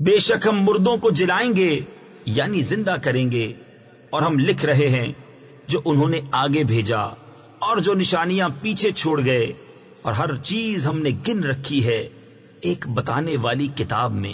بے شک ہم مردوں کو جلائیں گے یعنی زندہ کریں گے، اور ہم لکھ رہے ہیں جو انہوں نے آگے بھیجا اور جو نشانیاں پیچھے چھوڑ گئے، اور ہر چیز ہم نے گن رکھی ہے ایک بتانے والی کتاب میں۔